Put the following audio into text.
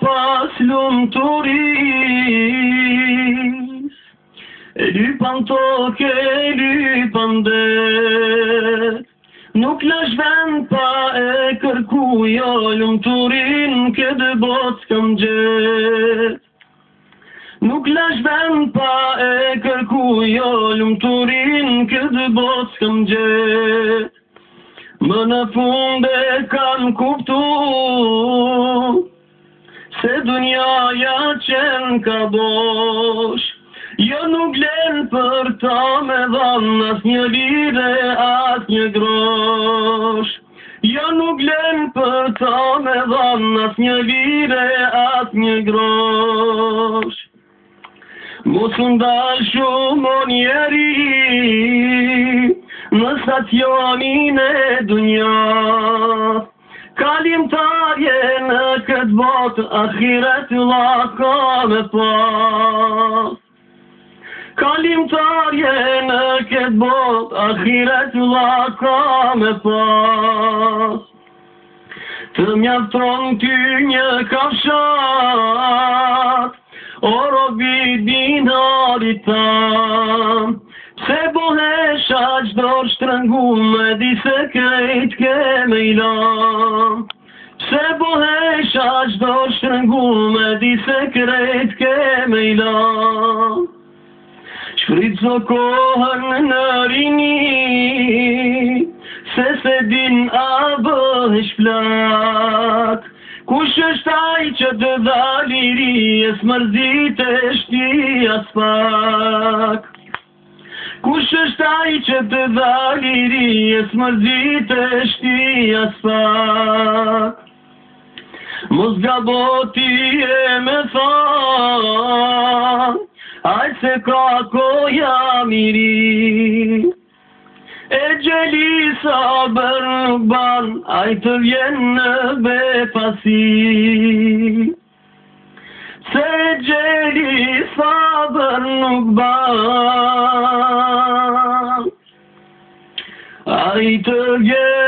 pas lumturis E lypan toke, e lypan dhe Nuk lësh ven pa e kërku Jo lumturin këtë botë kam gjithë Nuk lësh ven pa e kërku Jo lumturin këtë botë kam gjithë Më në funde kam kuptur se dunjaja qenë ka bosh Jo nuk lenë për ta me dhanë as një lire, as një grosh Jo nuk lenë për ta me dhanë as një lire, as një grosh Musë ndalë shumë o njeri Në stacionin e dunjaja kalimtarje në këtë botë, akhiret la ka me pas. Kalimtarje në këtë botë, akhiret la ka me pas. Të mjafton ty një kafshat, o robi binarita, se A që dorështë rëngu me di se kërejtë keme i la Që se boheshë a që dorështë rëngu me di se kërejtë keme i la Që kohën në rini Se se din a bëhesh flak Kush është a i që të daliri E s'mërzit e shti as Kush është ai që të dha liri, jes mërzit e shti asak. Mos ga boti e me fa aj se ka ko ja miri. E gjeli sa bërë ban, aj të vjen në bepasi. Se gjeli sa nuk ban, To yeah.